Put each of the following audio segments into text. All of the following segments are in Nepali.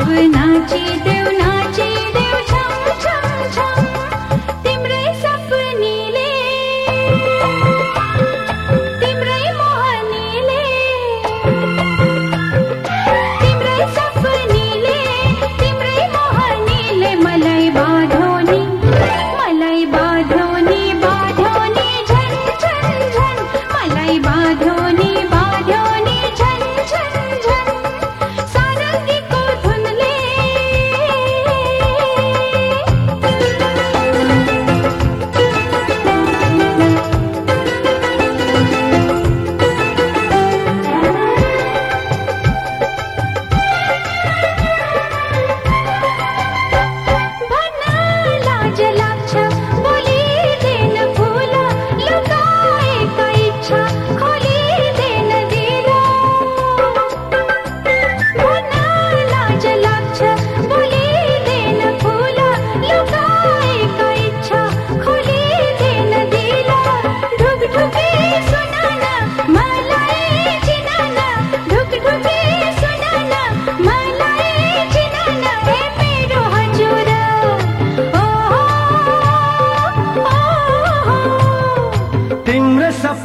आपणाची देवना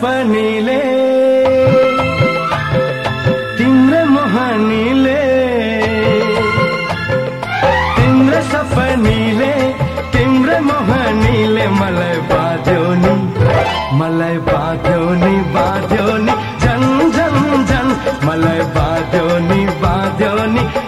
सपनीले तिम्रो मोहनीले तिम्रो सपनीले तिम्रो मोहनीले मलाई बाँध्यो नि मलाई बाँध्यो नि बाँध्यो नि झन झन झन मलाई बाँध्यो नि बाँध्यो नि।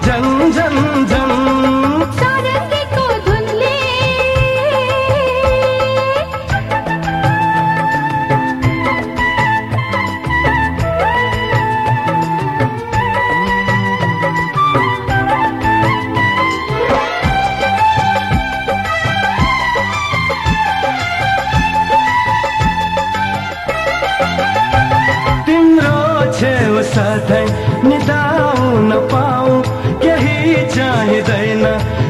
सधैँ निदाउन पाऊ केही चाहिँदैन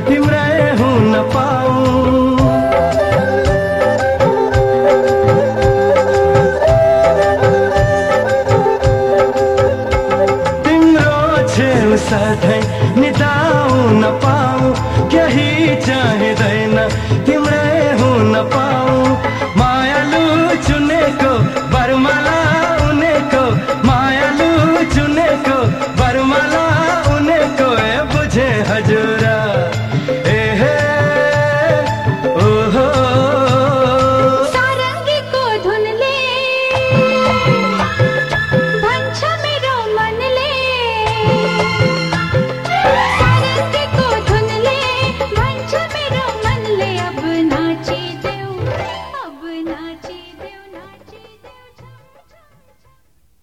तिम्रै हुन पाऊ तिम्रो छेउ सधैँ निदाउन पाऊ केही चाहिँदैन